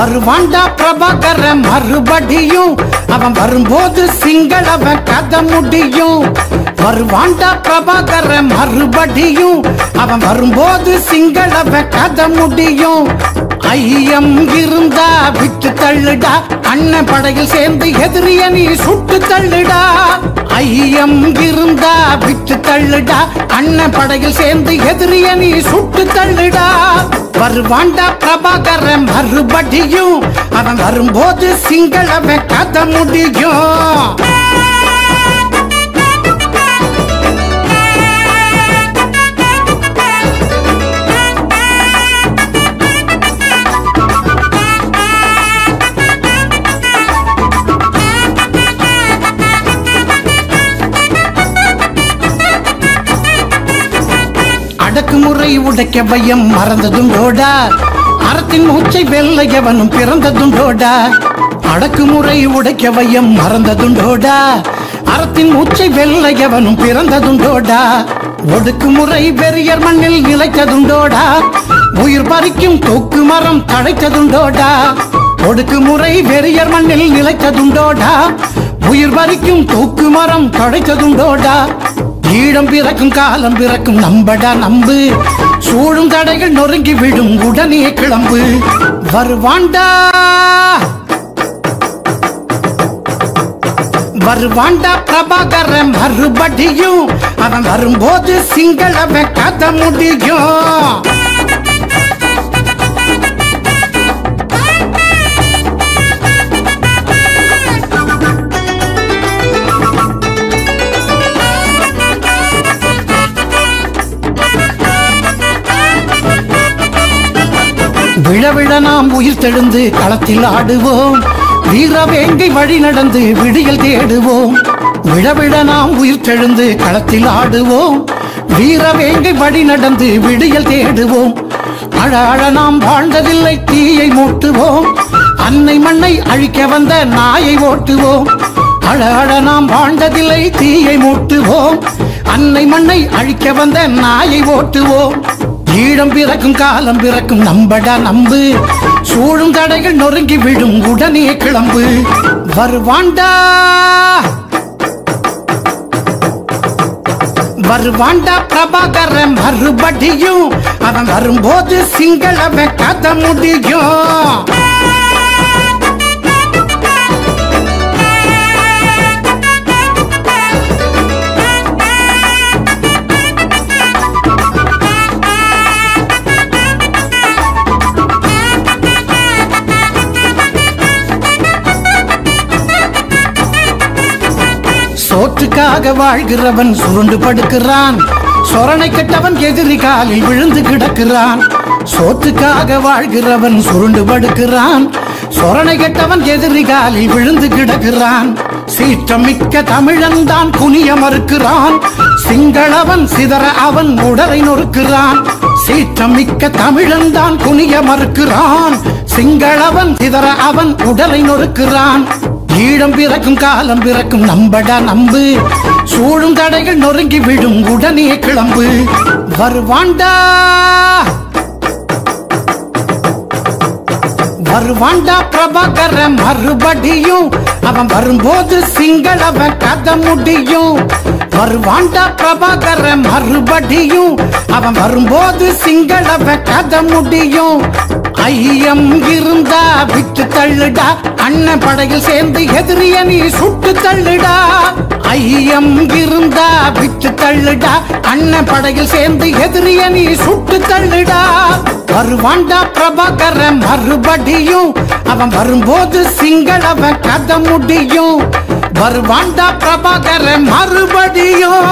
வருவாண்டா பிரபாகர மறுபடியும் அவன் வரும்போது சிங்களவன் கதை முடியும். வருவாண்டா பிரபாகர மறுபடியும் அவன் வரும்போது சிங்களவன் கதை முடியும். ஐயம் இருந்தா விட்டு தள்ளுடா. அண்ணன் படையில் சேர்ந்து எதிரிய நீ சுட்டு தள்ளுடா. ஐயம் இருந்தா விட்டு தள்ளுடா. அண்ணன் படையில் சேர்ந்து எதிரிய நீ சுட்டு தள்ளுடா. வருவாண்டா பிரபாகர மறுபடியும். அவன் வரும்போது சிங்களவன் கதை முடியும். அடக்குமுறை உடைக்க பயம் மறந்ததும் மறந்ததுண்டோடா அறத்தின் மூச்சை வெள்ளையவனும் பிறந்ததும் பிறந்ததுண்டோடா அடக்குமுறை உடைக்க பயம் மறந்ததும் மறந்ததுண்டோடா அறத்தின் மூச்சை வெள்ளையவனும் பிறந்ததும் பிறந்ததுண்டோடா ஒடுக்குமுறை பெரியர் மண்ணில் நிலைத்ததுண்டோடா உயிர் பறிக்கும் தொக்கு மரம் தழைத்ததுண்டோடா ஒடுக்குமுறை வெறியர் மண்ணில் நிலைத்ததுண்டோடா உயிர் பறிக்கும் தொக்கு மரம் தழைத்ததுண்டோடா ஈழம் பிறக்கும் காலம் பிறக்கும் நம்படா நம்பு. சூழும் தடைகள் நொறுங்கி விடும் உடனே கிளம்பு. வருவாண்டா. வருவாண்டா பிரபாகர மறுபடியும் அவன் வரும்போது சிங்களவன் கதை முடியும். விழ விழ நாம் உயிர் தெழுந்து களத்தில் ஆடுவோம். வீர வேங்கை வழி நடந்து விடியல் தேடுவோம். விழ விழ நாம் உயிர் தெழுந்து களத்தில் ஆடுவோம். வீர வேங்கை வழி நடந்து விடியல் தேடுவோம். அழ அழ நாம் வாழ்ந்ததில்லை தீயை மூட்டுவோம். அன்னை மண்ணை அழிக்க வந்த நாயை ஓட்டுவோம். அழ அழ நாம் வாழ்ந்ததில்லை தீயை மூட்டுவோம். அன்னை மண்ணை அழிக்க வந்த நாயை ஓட்டுவோம். ஈழம் பிறக்கும் காலம் பிறக்கும் நம்படா நம்பு. சூழும் தடைகள் நொறுங்கி விடும் உடனே கிளம்பு. வருவாண்டா. வருவாண்டா பிரபாகர மறுபடியும். அவன் வரும்போது சிங்களவன் கதை முடியும். சோற்றுக்காக வாழ்கிறவன் சுருண்டு படுக்கிறான். சொரணை கட்டவன் எதிரி காலில் விழுந்து கிடக்கிறான். சோற்றுக்காக வாழ்கிறவன் சுருண்டு படுக்கிறான். சொரணை கெட்டவன் எதிரி காலில் விழுந்து கிடக்கிறான். சீற்றமிக்க தமிழன் தான் குனிய மறுக்கிறான். சிங்களவன் சிதற அவன் உடலை நொறுக்கிறான். சீற்றமிக்க தமிழன் தான் குனிய மறுக்கிறான். சிங்களவன் சிதற அவன் உடலை நொறுக்கிறான். ஈழம் பிறக்கும் காலம் பிறக்கும் நம்படா நம்பு. சூழும் தடைகள் நொறுங்கி விடும் உடனே கிளம்பு. வருவாண்டா. வருவாண்டா பிரபாகர மறுபடியும் அவன் வரும்போது சிங்கள் அவன் கதை முடியும். வருவாண்டா பிரபாகர மறுபடியும் அவன் வரும்போது சிங்கள் அவன் கதை முடியும். ஐயம் இருந்தா விட்டு தள்ளுடா. அண்ணன் படையில் சேர்ந்து எதிரிய நீ சுட்டு தள்ளுடா. ஐயம் இருந்தா விட்டு தள்ளுடா. அண்ணன் படையில் சேர்ந்து எதிரிய நீ சுட்டு தள்ளுடா. வருவாண்டா பிரபாகர மறுபடியும் அவன் வரும்போது சிங்கள் அவன் கதை முடியும். வருவாண்டா பிரபாகர மறுபடியும்